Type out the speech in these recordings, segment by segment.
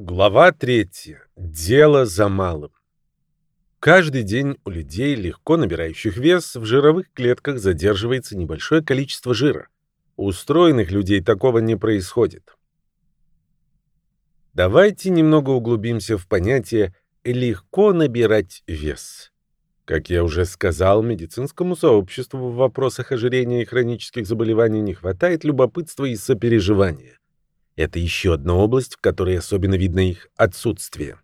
Глава третья. Дело за малым. Каждый день у людей, легко набирающих вес, в жировых клетках задерживается небольшое количество жира. У устроенных людей такого не происходит. Давайте немного углубимся в понятие «легко набирать вес». Как я уже сказал, медицинскому сообществу в вопросах ожирения и хронических заболеваний не хватает любопытства и сопереживания. Это еще одна область, в которой особенно видно их отсутствие.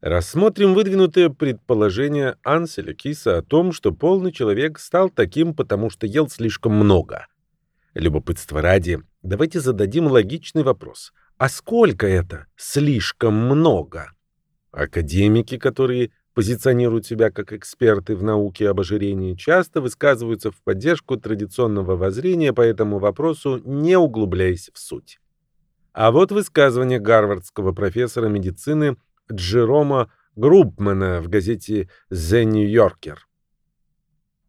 Рассмотрим выдвинутое предположение Анселя Киса о том, что полный человек стал таким, потому что ел слишком много. Любопытство ради, давайте зададим логичный вопрос. А сколько это слишком много? Академики, которые позиционируют себя как эксперты в науке об ожирении, часто высказываются в поддержку традиционного воззрения по этому вопросу, не углубляясь в суть. А вот высказывание гарвардского профессора медицины Джерома Группмана в газете «The New Yorker».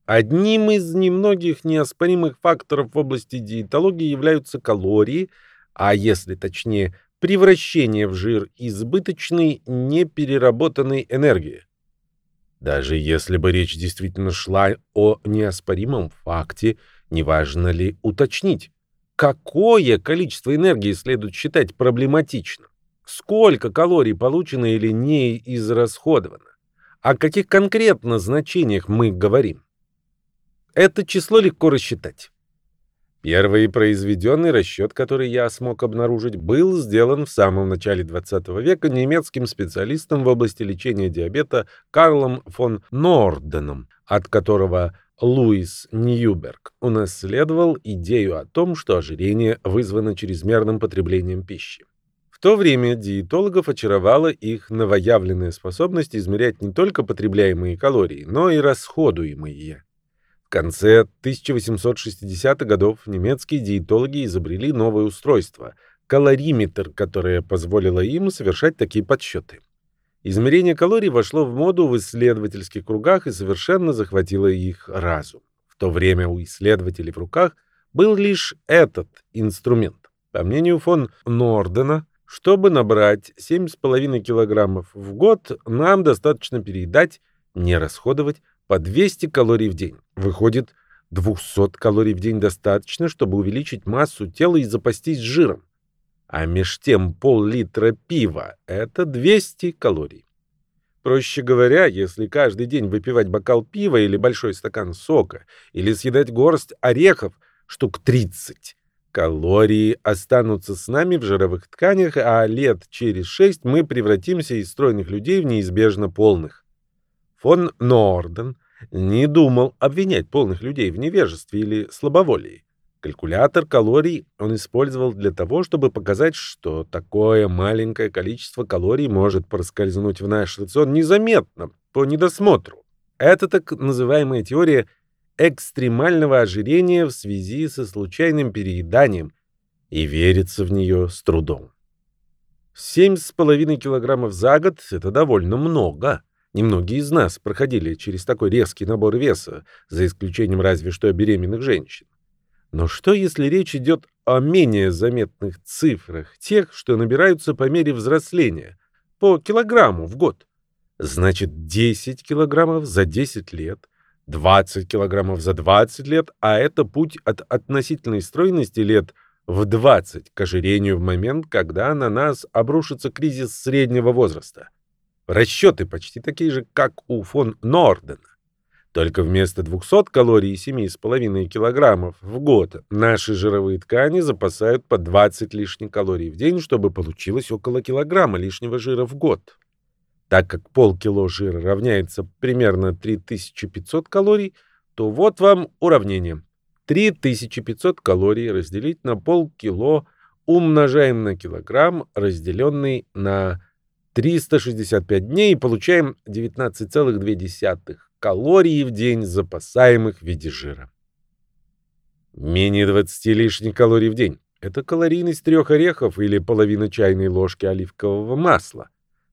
Одним из немногих неоспоримых факторов в области диетологии являются калории, а если точнее, превращение в жир избыточной непереработанной энергии. Даже если бы речь действительно шла о неоспоримом факте, неважно ли уточнить, какое количество энергии следует считать проблематичным, сколько калорий получено или не израсходовано, о каких конкретно значениях мы говорим. Это число легко рассчитать. Первый произведенный расчет, который я смог обнаружить, был сделан в самом начале XX века немецким специалистом в области лечения диабета Карлом фон Норденом, от которого Луис Ньюберг унаследовал идею о том, что ожирение вызвано чрезмерным потреблением пищи. В то время диетологов очаровала их новоявленная способность измерять не только потребляемые калории, но и расходуемые. В конце 1860-х годов немецкие диетологи изобрели новое устройство – калориметр, которое позволило им совершать такие подсчеты. Измерение калорий вошло в моду в исследовательских кругах и совершенно захватило их разум. В то время у исследователей в руках был лишь этот инструмент. По мнению фон Нордена, чтобы набрать 7,5 килограммов в год, нам достаточно переедать, не расходовать по 200 калорий в день. Выходит, 200 калорий в день достаточно, чтобы увеличить массу тела и запастись жиром. А меж тем пол-литра пива – это 200 калорий. Проще говоря, если каждый день выпивать бокал пива или большой стакан сока, или съедать горсть орехов, штук 30, калории останутся с нами в жировых тканях, а лет через 6 мы превратимся из стройных людей в неизбежно полных. Фон Норден не думал обвинять полных людей в невежестве или слабоволии. Калькулятор калорий он использовал для того, чтобы показать, что такое маленькое количество калорий может проскользнуть в наш рацион незаметно, по недосмотру. Это так называемая теория экстремального ожирения в связи со случайным перееданием, и верится в нее с трудом. 7,5 килограммов за год – это довольно много. Немногие из нас проходили через такой резкий набор веса, за исключением разве что беременных женщин. Но что, если речь идет о менее заметных цифрах, тех, что набираются по мере взросления, по килограмму в год? Значит, 10 килограммов за 10 лет, 20 килограммов за 20 лет, а это путь от относительной стройности лет в 20 к ожирению в момент, когда на нас обрушится кризис среднего возраста. Расчеты почти такие же, как у фон Нордена. Только вместо 200 калорий и 7,5 килограммов в год наши жировые ткани запасают по 20 лишних калорий в день, чтобы получилось около килограмма лишнего жира в год. Так как полкило жира равняется примерно 3500 калорий, то вот вам уравнение. 3500 калорий разделить на полкило умножаем на килограмм, разделенный на 365 дней и получаем 19,2 калорий в день, запасаемых в виде жира. Менее 20 лишних калорий в день – это калорийность трех орехов или половина чайной ложки оливкового масла.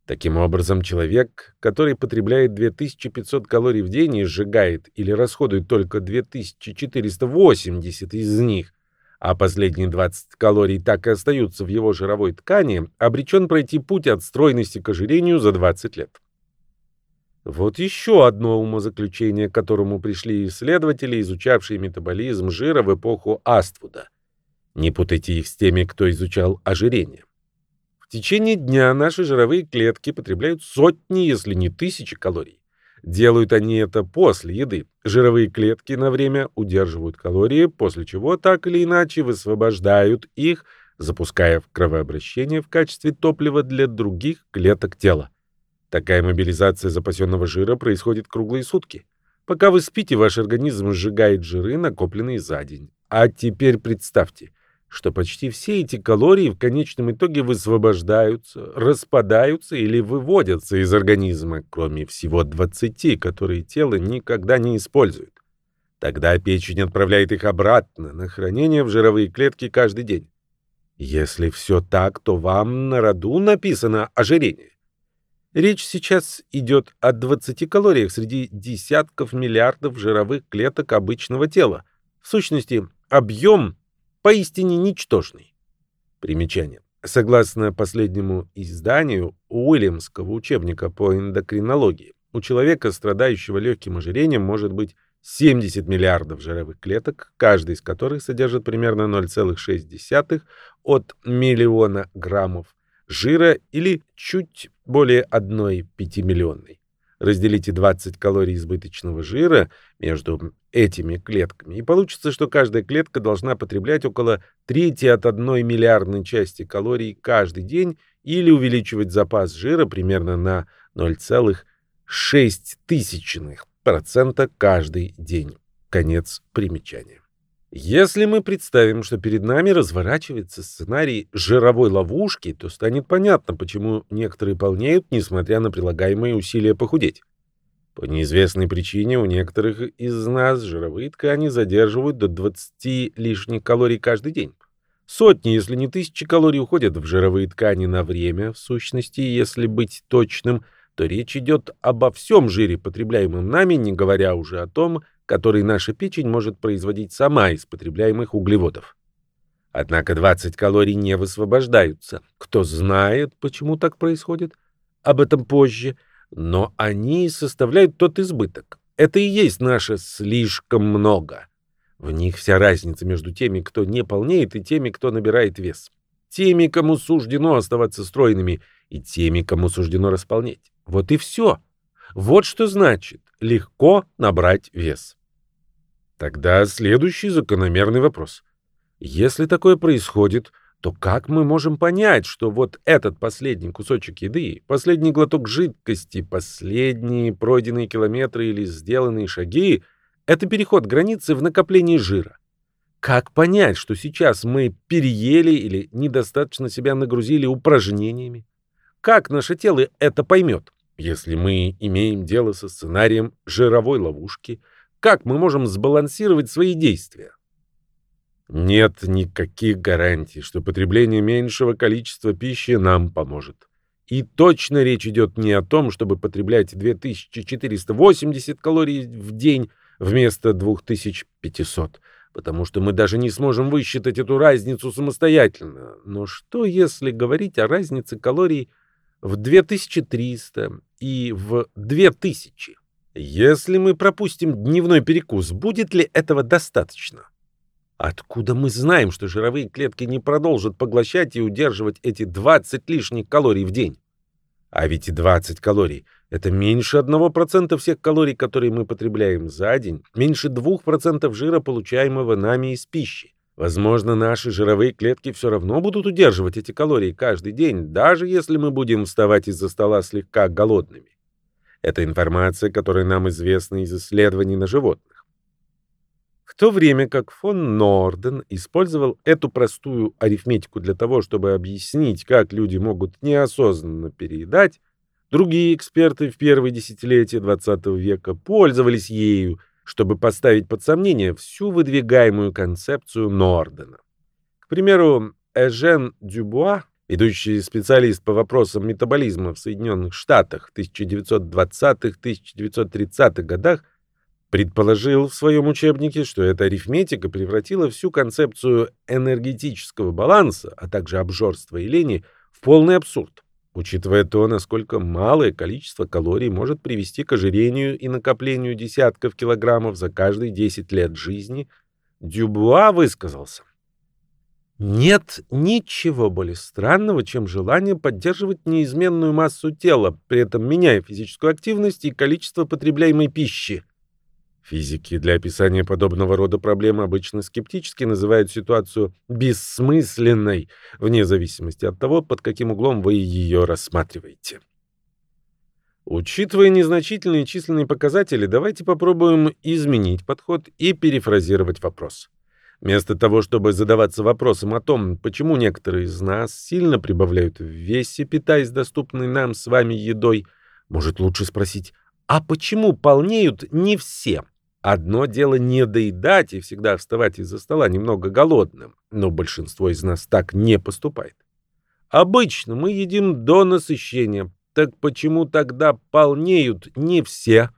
Таким образом, человек, который потребляет 2500 калорий в день и сжигает или расходует только 2480 из них, а последние 20 калорий так и остаются в его жировой ткани, обречен пройти путь от стройности к ожирению за 20 лет. Вот еще одно умозаключение, к которому пришли исследователи, изучавшие метаболизм жира в эпоху Аствуда. Не путайте их с теми, кто изучал ожирение. В течение дня наши жировые клетки потребляют сотни, если не тысячи калорий. Делают они это после еды. Жировые клетки на время удерживают калории, после чего так или иначе высвобождают их, запуская в кровообращение в качестве топлива для других клеток тела. Такая мобилизация запасенного жира происходит круглые сутки. Пока вы спите, ваш организм сжигает жиры, накопленные за день. А теперь представьте, что почти все эти калории в конечном итоге высвобождаются, распадаются или выводятся из организма, кроме всего 20, которые тело никогда не использует. Тогда печень отправляет их обратно на хранение в жировые клетки каждый день. Если все так, то вам на роду написано ожирение. Речь сейчас идет о 20 калориях среди десятков миллиардов жировых клеток обычного тела. В сущности, объем поистине ничтожный. Примечание. Согласно последнему изданию Уильямского учебника по эндокринологии, у человека, страдающего легким ожирением, может быть 70 миллиардов жировых клеток, каждый из которых содержит примерно 0,6 от миллиона граммов жира или чуть более 1 пятимиллионной. Разделите 20 калорий избыточного жира между этими клетками, и получится, что каждая клетка должна потреблять около трети от одной миллиардной части калорий каждый день или увеличивать запас жира примерно на 0,06% каждый день. Конец примечания. Если мы представим, что перед нами разворачивается сценарий жировой ловушки, то станет понятно, почему некоторые полнеют, несмотря на прилагаемые усилия похудеть. По неизвестной причине у некоторых из нас жировые ткани задерживают до 20 лишних калорий каждый день. Сотни, если не тысячи калорий уходят в жировые ткани на время, в сущности, если быть точным, то речь идет обо всем жире, потребляемом нами, не говоря уже о том, который наша печень может производить сама из потребляемых углеводов. Однако 20 калорий не высвобождаются. Кто знает, почему так происходит? Об этом позже. Но они составляют тот избыток. Это и есть наше слишком много. В них вся разница между теми, кто не полнеет, и теми, кто набирает вес. Теми, кому суждено оставаться стройными, и теми, кому суждено располнеть. Вот и все. Вот что значит легко набрать вес. Тогда следующий закономерный вопрос. Если такое происходит, то как мы можем понять, что вот этот последний кусочек еды, последний глоток жидкости, последние пройденные километры или сделанные шаги — это переход границы в накоплении жира? Как понять, что сейчас мы переели или недостаточно себя нагрузили упражнениями? Как наше тело это поймет? Если мы имеем дело со сценарием жировой ловушки, как мы можем сбалансировать свои действия? Нет никаких гарантий, что потребление меньшего количества пищи нам поможет. И точно речь идет не о том, чтобы потреблять 2480 калорий в день вместо 2500, потому что мы даже не сможем высчитать эту разницу самостоятельно. Но что, если говорить о разнице калорий в 2300 и в 2000. Если мы пропустим дневной перекус, будет ли этого достаточно? Откуда мы знаем, что жировые клетки не продолжат поглощать и удерживать эти 20 лишних калорий в день? А ведь 20 калорий — это меньше 1% всех калорий, которые мы потребляем за день, меньше 2% жира, получаемого нами из пищи. Возможно, наши жировые клетки все равно будут удерживать эти калории каждый день, даже если мы будем вставать из-за стола слегка голодными. Это информация, которая нам известна из исследований на животных. В то время как фон Норден использовал эту простую арифметику для того, чтобы объяснить, как люди могут неосознанно переедать, другие эксперты в первые десятилетия XX века пользовались ею – чтобы поставить под сомнение всю выдвигаемую концепцию Нордена. К примеру, Эжен Дюбуа, ведущий специалист по вопросам метаболизма в Соединенных Штатах в 1920-1930-х годах, Предположил в своем учебнике, что эта арифметика превратила всю концепцию энергетического баланса, а также обжорства и лени, в полный абсурд. Учитывая то, насколько малое количество калорий может привести к ожирению и накоплению десятков килограммов за каждые 10 лет жизни, Дюбуа высказался. Нет ничего более странного, чем желание поддерживать неизменную массу тела, при этом меняя физическую активность и количество потребляемой пищи. Физики для описания подобного рода проблем обычно скептически называют ситуацию бессмысленной, вне зависимости от того, под каким углом вы ее рассматриваете. Учитывая незначительные численные показатели, давайте попробуем изменить подход и перефразировать вопрос. Вместо того, чтобы задаваться вопросом о том, почему некоторые из нас сильно прибавляют в весе, питаясь доступной нам с вами едой, может лучше спросить, а почему полнеют не все? Одно дело не доедать и всегда вставать из-за стола немного голодным, но большинство из нас так не поступает. Обычно мы едим до насыщения, так почему тогда полнеют не все?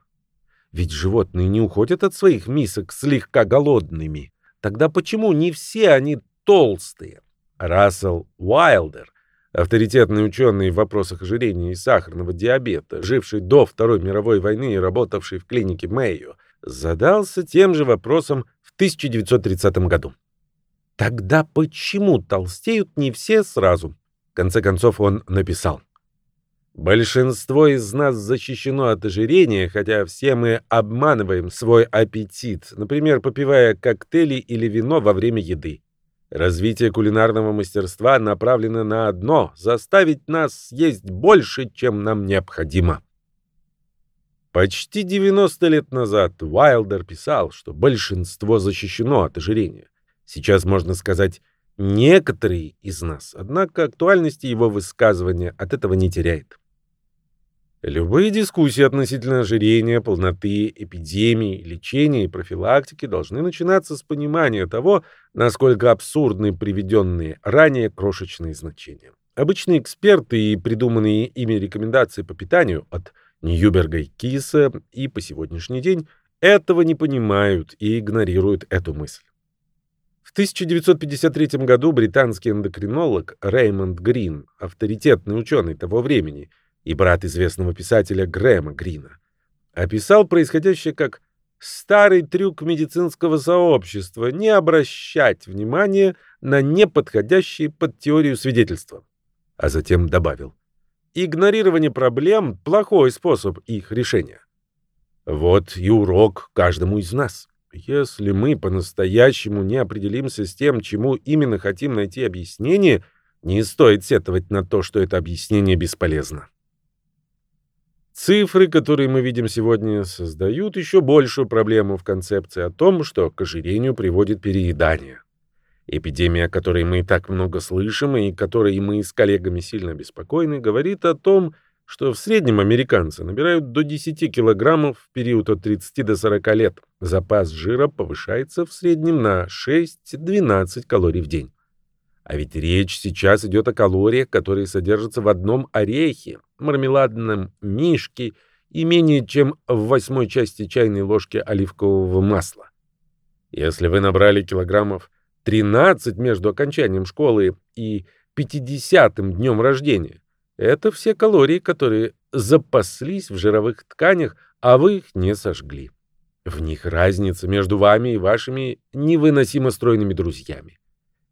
Ведь животные не уходят от своих мисок слегка голодными. Тогда почему не все они толстые? Рассел Уайлдер, авторитетный ученый в вопросах ожирения и сахарного диабета, живший до Второй мировой войны и работавший в клинике Мэйо, задался тем же вопросом в 1930 году. Тогда почему толстеют не все сразу? В конце концов он написал. Большинство из нас защищено от ожирения, хотя все мы обманываем свой аппетит, например, попивая коктейли или вино во время еды. Развитие кулинарного мастерства направлено на одно — заставить нас есть больше, чем нам необходимо. Почти 90 лет назад Уайлдер писал, что большинство защищено от ожирения. Сейчас можно сказать «некоторые из нас», однако актуальности его высказывания от этого не теряет. Любые дискуссии относительно ожирения, полноты, эпидемии, лечения и профилактики должны начинаться с понимания того, насколько абсурдны приведенные ранее крошечные значения. Обычные эксперты и придуманные ими рекомендации по питанию от – Ньюберга и Киса и по сегодняшний день этого не понимают и игнорируют эту мысль. В 1953 году британский эндокринолог Реймонд Грин, авторитетный ученый того времени и брат известного писателя Грэма Грина, описал происходящее как старый трюк медицинского сообщества не обращать внимания на неподходящие под теорию свидетельства. А затем добавил, Игнорирование проблем – плохой способ их решения. Вот и урок каждому из нас. Если мы по-настоящему не определимся с тем, чему именно хотим найти объяснение, не стоит сетовать на то, что это объяснение бесполезно. Цифры, которые мы видим сегодня, создают еще большую проблему в концепции о том, что к ожирению приводит переедание. Эпидемия, о которой мы так много слышим и которой мы с коллегами сильно беспокойны, говорит о том, что в среднем американцы набирают до 10 килограммов в период от 30 до 40 лет. Запас жира повышается в среднем на 6-12 калорий в день. А ведь речь сейчас идет о калориях, которые содержатся в одном орехе, мармеладном мишке и менее чем в восьмой части чайной ложки оливкового масла. Если вы набрали килограммов 13 между окончанием школы и 50-м днем рождения. Это все калории, которые запаслись в жировых тканях, а вы их не сожгли. В них разница между вами и вашими невыносимо стройными друзьями.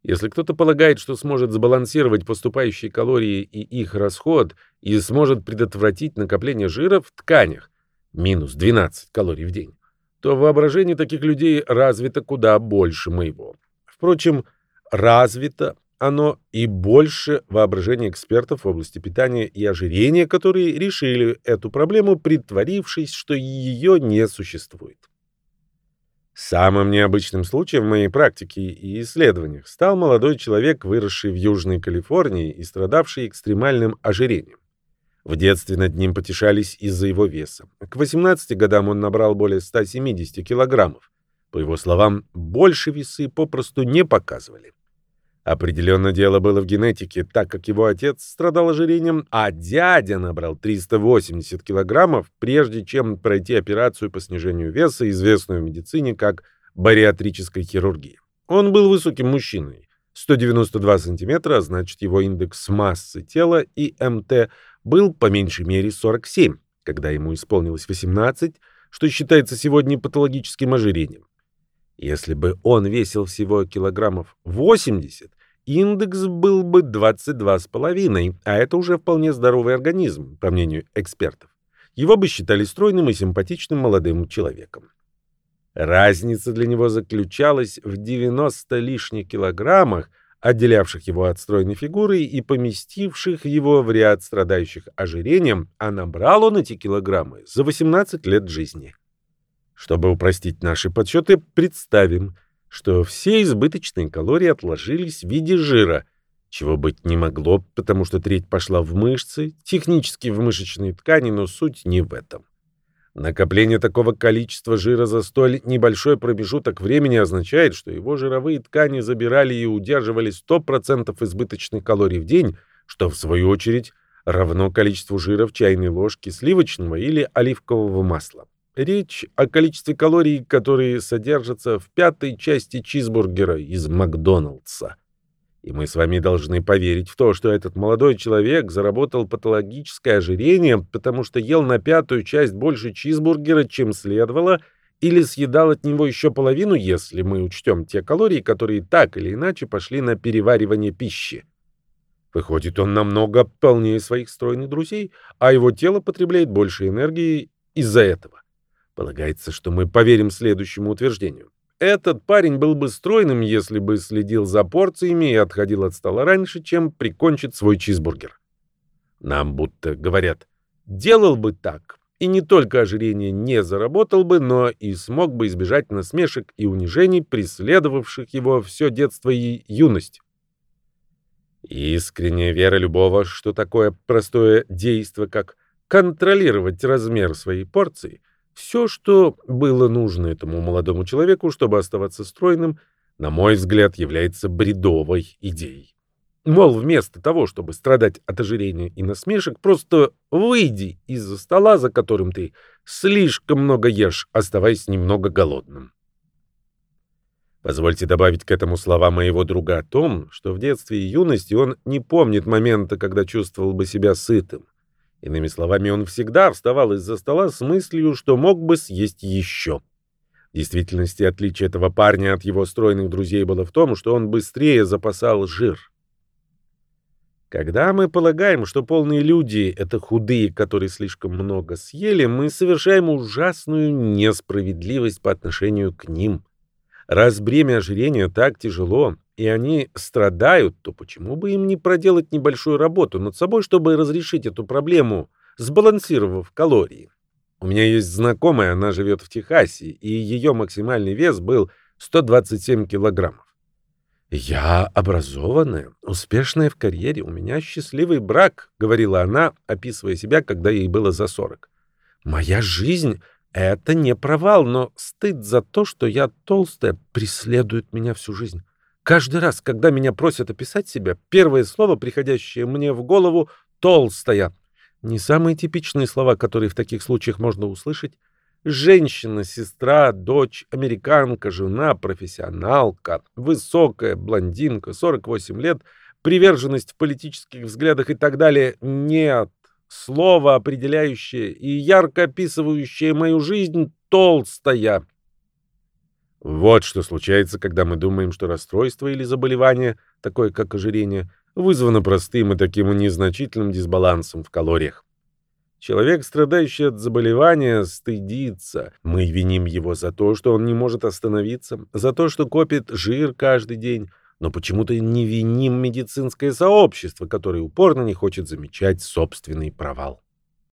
Если кто-то полагает, что сможет сбалансировать поступающие калории и их расход и сможет предотвратить накопление жира в тканях, минус 12 калорий в день, то воображение таких людей развито куда больше моего. Впрочем, развито оно и больше воображения экспертов в области питания и ожирения, которые решили эту проблему, притворившись, что ее не существует. Самым необычным случаем в моей практике и исследованиях стал молодой человек, выросший в Южной Калифорнии и страдавший экстремальным ожирением. В детстве над ним потешались из-за его веса. К 18 годам он набрал более 170 килограммов. По его словам, больше весы попросту не показывали. Определенно дело было в генетике, так как его отец страдал ожирением, а дядя набрал 380 килограммов, прежде чем пройти операцию по снижению веса, известную в медицине как бариатрическая хирургия. Он был высоким мужчиной, 192 сантиметра, а значит его индекс массы тела и МТ был по меньшей мере 47, когда ему исполнилось 18, что считается сегодня патологическим ожирением. Если бы он весил всего килограммов 80, индекс был бы 22,5, а это уже вполне здоровый организм, по мнению экспертов. Его бы считали стройным и симпатичным молодым человеком. Разница для него заключалась в 90 лишних килограммах, отделявших его от стройной фигуры и поместивших его в ряд страдающих ожирением, а набрал он эти килограммы за 18 лет жизни. Чтобы упростить наши подсчеты, представим – что все избыточные калории отложились в виде жира, чего быть не могло, потому что треть пошла в мышцы, технически в мышечные ткани, но суть не в этом. Накопление такого количества жира за столь небольшой промежуток времени означает, что его жировые ткани забирали и удерживали 100% избыточных калорий в день, что в свою очередь равно количеству жира в чайной ложке сливочного или оливкового масла. Речь о количестве калорий, которые содержатся в пятой части чизбургера из Макдоналдса. И мы с вами должны поверить в то, что этот молодой человек заработал патологическое ожирение, потому что ел на пятую часть больше чизбургера, чем следовало, или съедал от него еще половину, если мы учтем те калории, которые так или иначе пошли на переваривание пищи. Выходит, он намного полнее своих стройных друзей, а его тело потребляет больше энергии из-за этого. Полагается, что мы поверим следующему утверждению. Этот парень был бы стройным, если бы следил за порциями и отходил от стола раньше, чем прикончит свой чизбургер. Нам будто говорят, делал бы так, и не только ожирение не заработал бы, но и смог бы избежать насмешек и унижений, преследовавших его все детство и юность. Искренняя вера любого, что такое простое действие, как контролировать размер своей порции, все, что было нужно этому молодому человеку, чтобы оставаться стройным, на мой взгляд, является бредовой идеей. Мол, вместо того, чтобы страдать от ожирения и насмешек, просто выйди из-за стола, за которым ты слишком много ешь, оставаясь немного голодным. Позвольте добавить к этому слова моего друга о том, что в детстве и юности он не помнит момента, когда чувствовал бы себя сытым. Иными словами, он всегда вставал из-за стола с мыслью, что мог бы съесть еще. В действительности отличие этого парня от его стройных друзей было в том, что он быстрее запасал жир. Когда мы полагаем, что полные люди — это худые, которые слишком много съели, мы совершаем ужасную несправедливость по отношению к ним. Раз бремя ожирения так тяжело, и они страдают, то почему бы им не проделать небольшую работу над собой, чтобы разрешить эту проблему, сбалансировав калории? У меня есть знакомая, она живет в Техасе, и ее максимальный вес был 127 килограммов. «Я образованная, успешная в карьере, у меня счастливый брак», — говорила она, описывая себя, когда ей было за 40. «Моя жизнь — это не провал, но стыд за то, что я толстая, преследует меня всю жизнь. Каждый раз, когда меня просят описать себя, первое слово, приходящее мне в голову — «толстая». Не самые типичные слова, которые в таких случаях можно услышать. Женщина, сестра, дочь, американка, жена, профессионалка, высокая, блондинка, 48 лет, приверженность в политических взглядах и так далее. Нет. Слово, определяющее и ярко описывающее мою жизнь — толстая. Вот что случается, когда мы думаем, что расстройство или заболевание, такое как ожирение, вызвано простым и таким незначительным дисбалансом в калориях. Человек, страдающий от заболевания, стыдится. Мы виним его за то, что он не может остановиться, за то, что копит жир каждый день, но почему-то не виним медицинское сообщество, которое упорно не хочет замечать собственный провал.